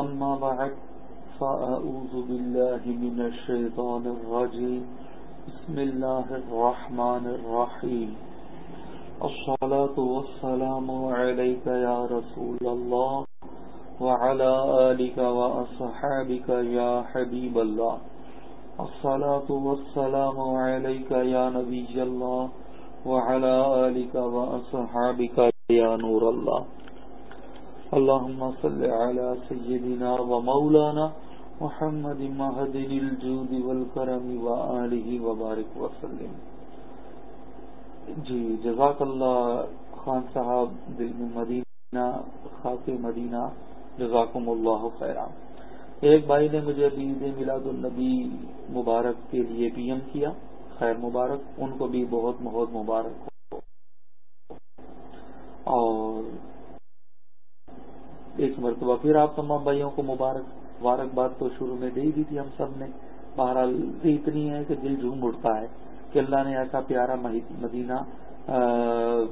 أما بعد، فأعوذ بالله من الشيطان الرجيم. بسم الله الرحمن الرحيم. الصلاة والسلام عليك يا رسول الله وعلى آلك وأصحابك يا حبيب الله. الصلاة والسلام عليك يا نبي الله وعلى آلك وأصحابك يا نور الله. اللهم صل على سيدنا ومولانا محمد مهدن الجود والكرم وآله وبارك وسلم. جی جزاک اللہ خان صاحب، دل میں مدینہ، خاک مدینہ، جزاکم اللہ خیرہ ایک بھائی نے مجھے عید میلاد النبی مبارک کے لیے پی ایم کیا، خیر مبارک، ان کو بھی بہت بہت مبارک ہو۔ اور ایک مرتبہ پھر آپ تمام بھائیوں کو مبارک، مبارکباد تو شروع میں دے دی تھی ہم سب نے۔ بہرحال اتنی ہے کہ دل جھوم اٹھتا ہے کہ اللہ نے ایسا پیارا مدینہ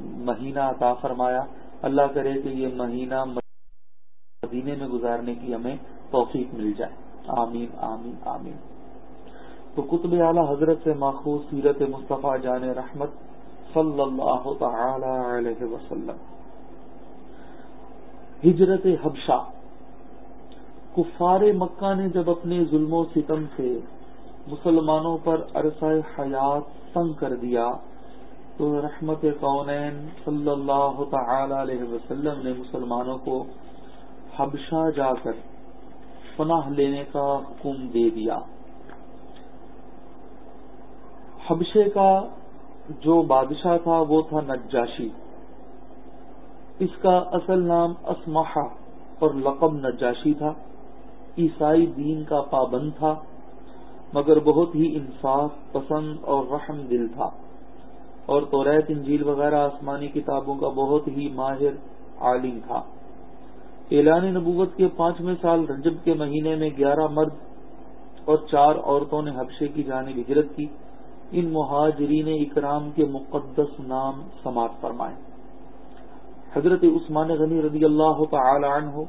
مہینہ عطا فرمایا۔ اللہ کرے کہ یہ مہینہ مدینے میں گزارنے کی ہمیں توفیق مل جائے۔ آمین آمین آمین۔ تو قطب اعلی حضرت سے ماخوذ سیرت مصطفیٰ جان رحمت صلی اللہ تعالی علیہ وسلم۔ ہجرت حبشہ۔ کفار مکہ نے جب اپنے ظلم و ستم سے مسلمانوں پر عرصہ حیات تنگ کر دیا، تو رحمت کونین صلی اللہ تعالی علیہ وسلم نے مسلمانوں کو حبشہ جا کر پناہ لینے کا حکم دے دیا۔ حبشے کا جو بادشاہ تھا، وہ تھا نجاشی۔ اس کا اصل نام اسمحا اور لقب نجاشی تھا، عیسائی دین کا پابند تھا، مگر بہت ہی انصاف، پسند اور رحم دل تھا۔ اور توریت، انجیل وغیرہ آسمانی کتابوں کا بہت ہی ماہر عالم تھا۔ اعلان نبوت کے پانچویں سال رجب کے مہینے میں گیارہ مرد اور چار عورتوں نے حبشے کی جانب ہجرت کی۔ ان مہاجرین اکرام کے مقدس نام سماعت فرمائے۔ حضرت عثمان غنی رضی اللہ تعالی عنہ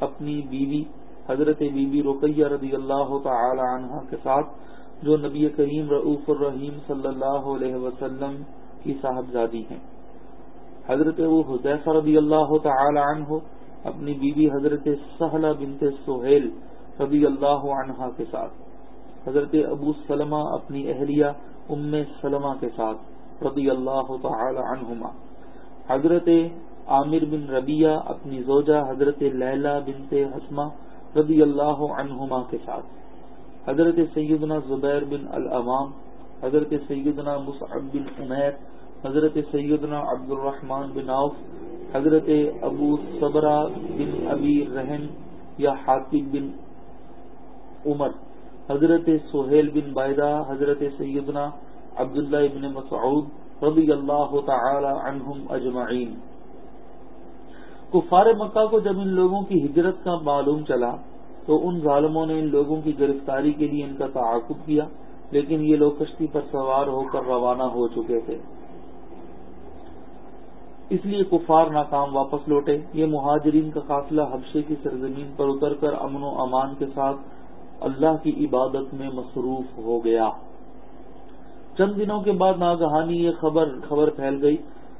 اپنی بیوی، حضرت بی بی رقیہ رضی اللہ تعالی عنہ کے ساتھ، جو نبی کریم رعوف الرحیم صلی اللہ علیہ وسلم کی صاحبزادی ہیں۔ حضرت وہ حضیفہ رضی اللہ تعالی عنہ اپنی بیوی حضرت سہلہ بنت سہیل رضی اللہ عنہ کے ساتھ، حضرت ابو سلمہ اپنی اہلیہ ام سلمہ کے ساتھ رضی اللہ تعالی عنہما۔ حضرت عامر بن ربیہ اپنی زوجہ حضرت لیلہ بنت حسمہ رضی اللہ عنہما کے ساتھ۔ حضرت سیدنا زبیر بن الامام حضرت سیدنا مصعب بن عمیر، حضرت سیدنا عبد الرحمن بن عوف، حضرت ابو صبرہ بن ابی رحم یا حاطب بن عمر، حضرت سہیل بن بائدہ حضرت سیدنا عبداللہ بن مسعود رضی اللہ تعالی عنہم اجمعین۔ کفار مکہ کو جب ان لوگوں کی ہجرت کا معلوم چلا، تو ان ظالموں نے ان لوگوں کی گرفتاری کے لیے ان کا تعاقب کیا، لیکن یہ لوگ کشتی پر سوار ہو کر روانہ ہو چکے تھے۔ اس لیے کفار ناکام واپس لوٹے۔ یہ مہاجرین کا قافلہ حبشے کی سرزمین پر اتر کر امن و امان کے ساتھ اللہ کی عبادت میں مصروف ہو گیا۔ چند دنوں کے بعد ناگہانی یہ خبر خبر پھیل گئی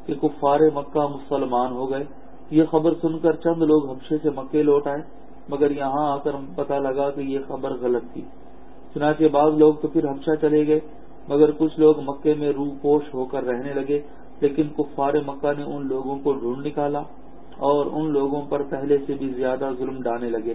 کہ کفار مکہ مسلمان ہو گئے۔ یہ خبر سن کر چند لوگ حبشے سے مکے لوٹ آئے، مگر یہاں آ کر پتا لگا کہ یہ خبر غلط تھی۔ چنانچہ بعض لوگ تو پھر حبشہ چلے گئے، مگر کچھ لوگ مکے میں روح پوش ہو کر رہنے لگے، لیکن کفار مکہ نے ان لوگوں کو ڈھونڈ نکالا اور ان لوگوں پر پہلے سے بھی زیادہ ظلم ڈالنے لگے۔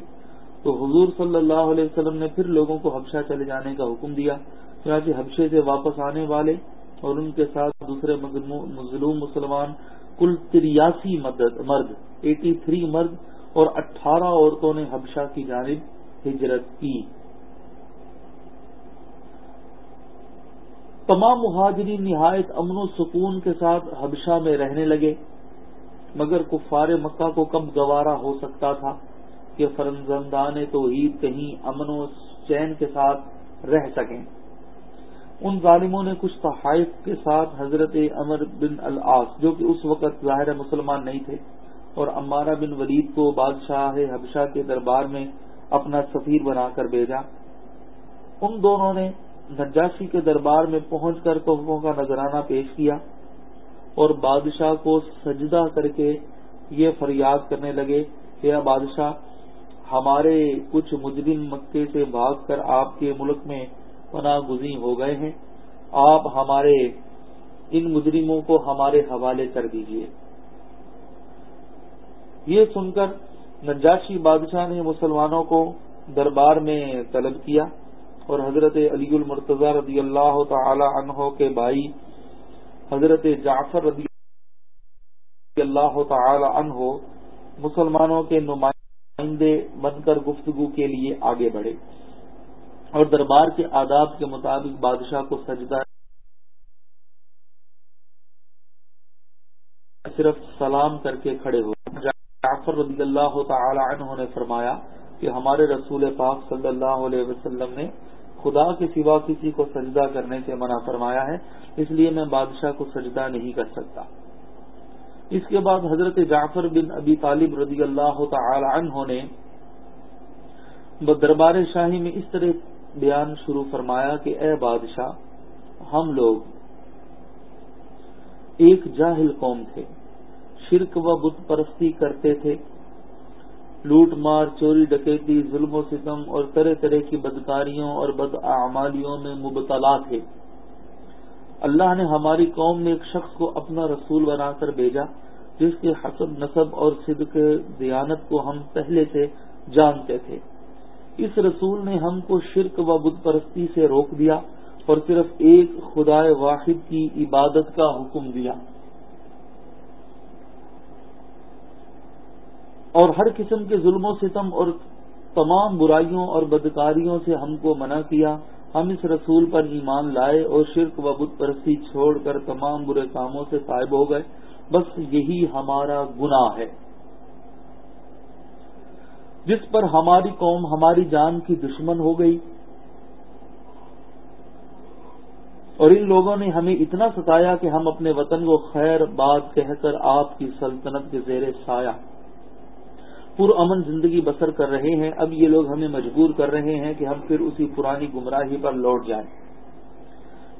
تو حضور صلی اللہ علیہ وسلم نے پھر لوگوں کو حبشہ چلے جانے کا حکم دیا، چنانچہ حبشے سے واپس آنے والے اور ان کے ساتھ دوسرے مظلوم مسلمان کل تریاسی مرد، ایٹی تھری مرد اور اٹھارہ عورتوں نے حبشہ کی جانب ہجرت کی۔ تمام مہاجرین نہایت امن و سکون کے ساتھ حبشہ میں رہنے لگے، مگر کفار مکہ کو کب گوارا ہو سکتا تھا کہ فرنزندان توحید کہیں امن و چین کے ساتھ رہ سکیں۔ ان ظالموں نے کچھ تحائف کے ساتھ حضرت عمر بن العاص، جو کہ اس وقت ظاہر مسلمان نہیں تھے، اور امارہ بن ولید کو بادشاہ حبشہ کے دربار میں اپنا سفیر بنا کر بھیجا۔ ان دونوں نے نجاشی کے دربار میں پہنچ کر تحفوں کا نذرانہ پیش کیا اور بادشاہ کو سجدہ کر کے یہ فریاد کرنے لگے کہ بادشاہ، ہمارے کچھ مجرم مکے سے بھاگ کر آپ کے ملک میں پناہ گزی ہو گئے ہیں۔ آپ ہمارے ان مجرموں کو ہمارے حوالے کر دیجیے یہ سن کر نجاشی بادشاہ نے مسلمانوں کو دربار میں طلب کیا اور حضرت علی المرتضی رضی اللہ تعالی عنہ کے بھائی حضرت جعفر رضی اللہ تعالی عنہ مسلمانوں کے نمائندے بن کر گفتگو کے لیے آگے بڑھے۔ اور دربار کے آداب کے مطابق بادشاہ کو سجدہ صرف سلام کر کے کھڑے ہوئے۔ جعفر رضی اللہ تعالی عنہ نے فرمایا کہ ہمارے رسول پاک صلی اللہ علیہ وسلم نے خدا کے سوا کسی کو سجدہ کرنے سے منع فرمایا ہے، اس لیے میں بادشاہ کو سجدہ نہیں کر سکتا۔ اس کے بعد حضرت جعفر بن ابی طالب رضی اللہ تعالی عنہ نے دربار شاہی میں اس طرح بیان شروع فرمایا کہ اے بادشاہ، ہم لوگ ایک جاہل قوم تھے، شرک و بت پرستی کرتے تھے، لوٹ مار، چوری، ڈکیتی، ظلم و ستم اور طرح طرح کی بدکاریوں اور بد اعمالیوں میں مبتلا تھے۔ اللہ نے ہماری قوم میں ایک شخص کو اپنا رسول بنا کر بھیجا، جس کے حسب نصب اور صدق، دیانت کو ہم پہلے سے جانتے تھے۔ اس رسول نے ہم کو شرک و بت پرستی سے روک دیا اور صرف ایک خدا واحد کی عبادت کا حکم دیا۔ اور ہر قسم کے ظلم و ستم اور تمام برائیوں اور بدکاریوں سے ہم کو منع کیا۔ ہم اس رسول پر ایمان لائے اور شرک و بت پرستی چھوڑ کر تمام برے کاموں سے قائب ہو گئے۔ بس یہی ہمارا گناہ ہے۔ جس پر ہماری قوم، ہماری جان کی دشمن ہو گئی۔ اور ان لوگوں نے ہمیں اتنا ستایا کہ ہم اپنے وطن کو خیر بات کہہ کر آپ کی سلطنت کے زیر سایہ، پر امن زندگی بسر کر رہے ہیں۔ اب یہ لوگ ہمیں مجبور کر رہے ہیں کہ ہم پھر اسی پرانی گمراہی پر لوٹ جائیں۔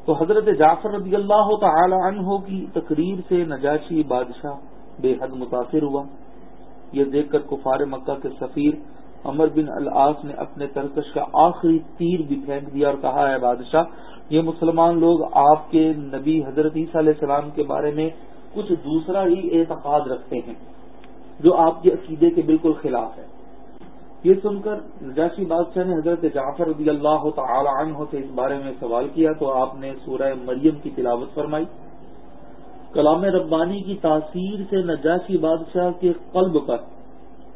تو حضرت جعفر رضی اللہ تعالی عنہ کی تقریر سے نجاشی بادشاہ بے حد متاثر ہوا۔ یہ دیکھ کر کفار مکہ کے سفیر امر بن العاص نے اپنے ترکش کا آخری تیر بھی پھینک دیا اور کہا ہے بادشاہ، یہ مسلمان لوگ آپ کے نبی حضرت عیسیٰ علیہ السلام کے بارے میں کچھ دوسرا ہی اعتقاد رکھتے ہیں، جو آپ کے عقیدے کے بالکل خلاف ہے. یہ سن کر نجاشی بادشاہ نے حضرت جعفر رضی اللہ تعالی عنہ سے اس بارے میں سوال کیا تو آپ نے سورہ مریم کی تلاوت فرمائی۔ کلام ربانی کی تاثیر سے نجاشی بادشاہ کے قلب پر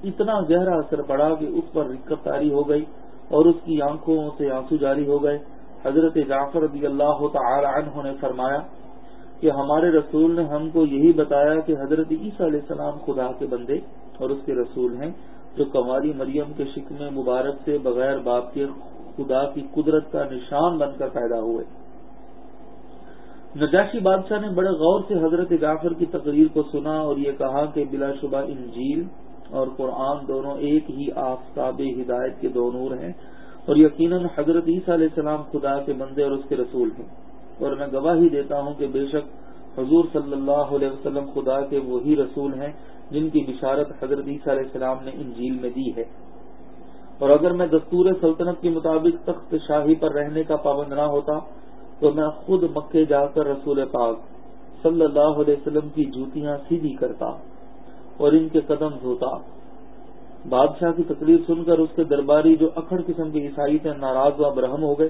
اتنا گہرا اثر پڑا کہ اس پر رکت تاری ہو گئی اور اس کی آنکھوں سے آنسو جاری ہو گئے۔ حضرت جعفر رضی اللہ تعالی عنہ نے فرمایا کہ ہمارے رسول نے ہم کو یہی بتایا کہ حضرت عیسیٰ علیہ السلام خدا کے بندے اور اس کے رسول ہیں جو کماری مریم کے شکم مبارک سے بغیر باپ کے خدا کی قدرت کا نشان بن کر پیدا ہوئے۔ نجاشی بادشاہ نے بڑے غور سے حضرت جعفر کی تقریر کو سنا اور یہ کہا کہ بلا شبہ انجیل اور قرآن دونوں ایک ہی آفتاب ہدایت کے دو نور ہیں اور یقیناً حضرت عیسیٰ علیہ السلام خدا کے بندے اور اس کے رسول ہیں اور میں گواہی دیتا ہوں کہ بے شک حضور صلی اللہ علیہ وسلم خدا کے وہی رسول ہیں جن کی بشارت حضرت عیسیٰ علیہ السلام نے انجیل میں دی ہے۔ اور اگر میں دستور سلطنت کے مطابق تخت شاہی پر رہنے کا پابند نہ ہوتا تو میں خود مکے جا کر رسول پاک صلی اللہ علیہ وسلم کی جوتیاں سیدھی کرتا اور ان کے قدم دھوتا۔ بادشاہ کی تقریر سن کر اس کے درباری جو اکھڑ قسم کے عیسائی تھے ناراض و برہم ہو گئے۔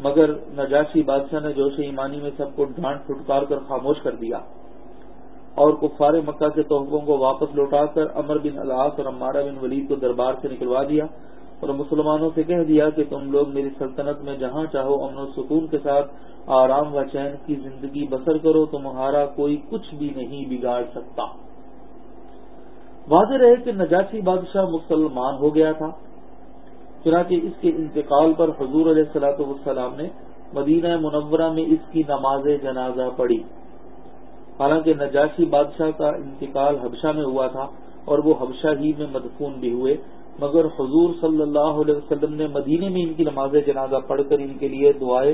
مگر نجاشی بادشاہ نے جوش ایمانی میں سب کو ڈھانٹ پھٹکار کر خاموش کر دیا اور کفار مکہ کے تحفوں کو واپس لوٹا کر امر بن الاس اور امارہ بن ولید کو دربار سے نکلوا دیا۔ اور مسلمانوں سے کہہ دیا کہ تم لوگ میری سلطنت میں جہاں چاہو امن و سکون کے ساتھ آرام و چین کی زندگی بسر کرو، تمہارا کوئی کچھ بھی نہیں بگاڑ سکتا۔ واضح رہے کہ نجاشی بادشاہ مسلمان ہو گیا تھا۔ چنانچہ اس کے انتقال پر حضور علیہ السلاۃ والسلام نے مدینہ منورہ میں اس کی نماز جنازہ پڑھی۔ حالانکہ نجاشی بادشاہ کا انتقال حبشہ میں ہوا تھا اور وہ حبشہ ہی میں مدفون بھی ہوئے۔ مگر حضور صلی اللہ علیہ وسلم نے مدینے میں ان کی نماز جنازہ پڑھ کر ان کے لیے دعائیں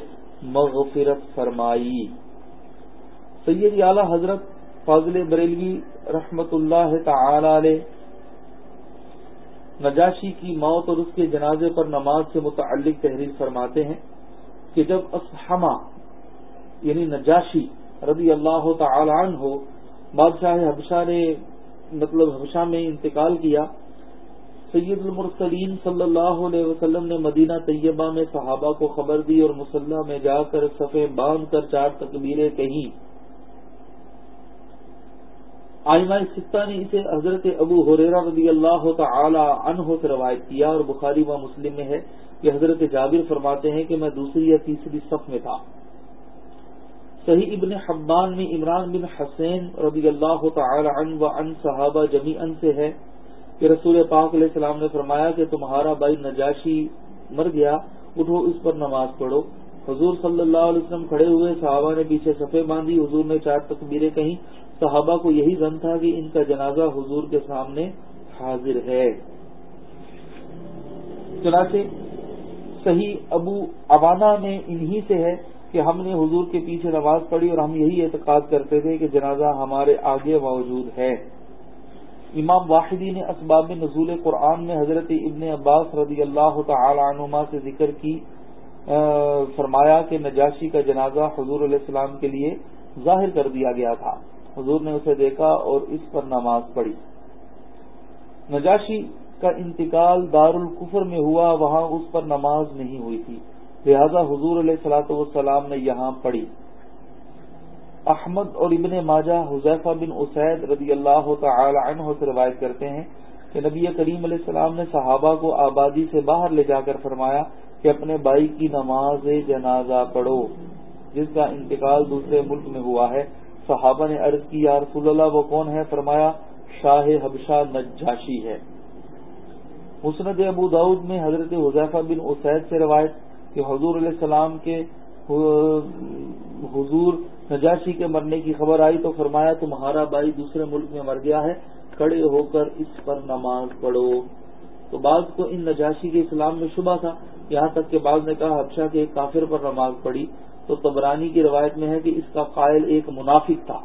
مغفرت فرمائی۔ سید اعلی حضرت فاضل بریلوی رحمت اللہ تعالی علیہ نجاشی کی موت اور اس کے جنازے پر نماز سے متعلق تحریر فرماتے ہیں کہ جب اسحما یعنی نجاشی رضی اللہ تعالی عنہ ہو بادشاہ حبشہ نے مطلب حبشہ میں انتقال کیا سید المرسلین صلی اللہ علیہ وسلم نے مدینہ طیبہ میں صحابہ کو خبر دی اور مسلح میں جا کر صفے باندھ کر چار تکبیریں کہیں۔ آئمہ سکتا نے اسے حضرت ابو حریرا رضی اللہ تعالی عنہ سے روایت کیا اور بخاری و مسلم میں ہے کہ حضرت جابر فرماتے ہیں کہ میں دوسری یا تیسری صف میں تھا۔ صحیح ابن حبان میں عمران بن حسین رضی اللہ تعالی عنہ و ان صحابہ جمی ان سے ہے۔ کہ رسول پاک علیہ السلام نے فرمایا کہ تمہارا بھائی نجاشی مر گیا، اٹھو اس پر نماز پڑھو۔ حضور صلی اللہ علیہ وسلم کھڑے ہوئے، صحابہ نے پیچھے صفے باندھی، حضور نے چار تکبیریں کہیں۔ صحابہ کو یہی زن تھا کہ ان کا جنازہ حضور کے سامنے حاضر ہے۔ چنانچہ، صحیح ابو ابانا میں انہی سے ہے کہ ہم نے حضور کے پیچھے نماز پڑھی اور ہم یہی اعتقاد کرتے تھے کہ جنازہ ہمارے آگے موجود ہے۔ امام واحدی نے اسباب نزول قرآن میں حضرت ابن عباس رضی اللہ تعالی عنما سے ذکر کی فرمایا کہ نجاشی کا جنازہ حضور علیہ السلام کے لیے ظاہر کر دیا گیا تھا۔ حضور نے اسے دیکھا اور اس پر نماز پڑھی۔ نجاشی کا انتقال دار القفر میں ہوا، وہاں اس پر نماز نہیں ہوئی تھی۔ لہذا حضور علیہ سلاۃ والسلام نے یہاں پڑھی۔ احمد اور ابن ماجہ حذیفہ بن اسید رضی اللہ تعالی عنہ سے روایت کرتے ہیں کہ نبی کریم علیہ السلام نے صحابہ کو آبادی سے باہر لے جا کر فرمایا کہ اپنے بھائی کی نماز جنازہ پڑھو، جس کا انتقال دوسرے ملک میں ہوا ہے۔ صحابہ نے عرض کی، یا رسول اللہ، وہ کون ہے؟ فرمایا، شاہ حبشہ نجاشی ہے۔ مسند ابو داود میں حضرت حذیفہ بن اسید سے روایت کہ حضور علیہ السلام کے حضور نجاشی کے مرنے کی خبر آئی تو فرمایا تمہارا بھائی دوسرے ملک میں مر گیا ہے، کھڑے ہو کر اس پر نماز پڑھو۔ تو بعض کو ان نجاشی کے اسلام میں شبہ تھا۔ یہاں تک کہ بعض نے کہا، حبشہ کے ایک کافر پر نماز پڑھی۔ تو تبرانی کی روایت میں ہے کہ اس کا قائل ایک منافق تھا۔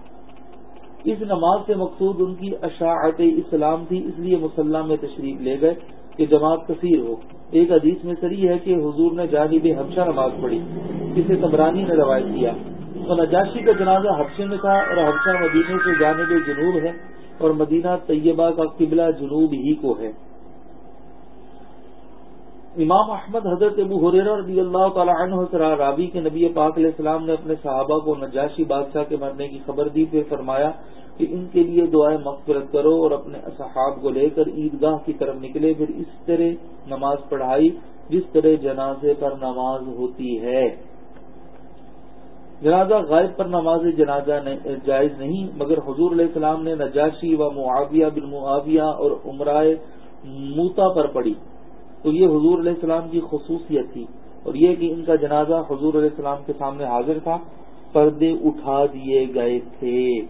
اس نماز سے مقصود ان کی اشاعت اسلام تھی، اس لیے مسلح میں تشریف لے گئے کہ جماعت کثیر ہو۔ ایک حدیث میں سری ہے کہ حضور نے جانب حبشہ نماز پڑھی۔ جسے تبرانی نے روایت کیا۔ نجاشی کا جنازہ حبشے میں تھا اور حبشہ مدینے سے جانب جنوب ہے اور مدینہ طیبہ کا قبلہ جنوب ہی کو ہے۔ امام احمد حضرت ابو حریر رضی اللہ تعالیٰ عنہ سرا رابی کے نبی پاک علیہ السلام نے اپنے صحابہ کو نجاشی بادشاہ کے مرنے کی خبر دی پھر فرمایا کہ ان کے لیے دعائیں مغفرت کرو اور اپنے اصحاب کو لے کر عیدگاہ کی طرف نکلے۔ پھر اس طرح نماز پڑھائی، جس طرح جنازے پر نماز ہوتی ہے۔ جنازہ غائب پر نماز جنازہ جائز نہیں، مگر حضور علیہ السلام نے نجاشی و معاویہ بن معاویہ اور عمرائے موتا پر پڑھی۔ تو یہ حضور علیہ السلام کی خصوصیت تھی اور یہ کہ ان کا جنازہ حضور علیہ السلام کے سامنے حاضر تھا، پردے اٹھا دیے گئے تھے۔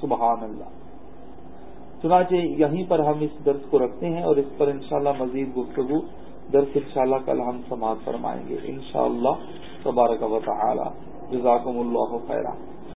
سبحان اللہ۔ چنانچہ یہیں پر ہم اس درس کو رکھتے ہیں اور اس پر انشاءاللہ مزید گفتگو، درس انشاءاللہ کل ہم سماعت فرمائیں گے۔ انشاءاللہ۔ تبارک و تعالی. جزاکم اللہ خیرہ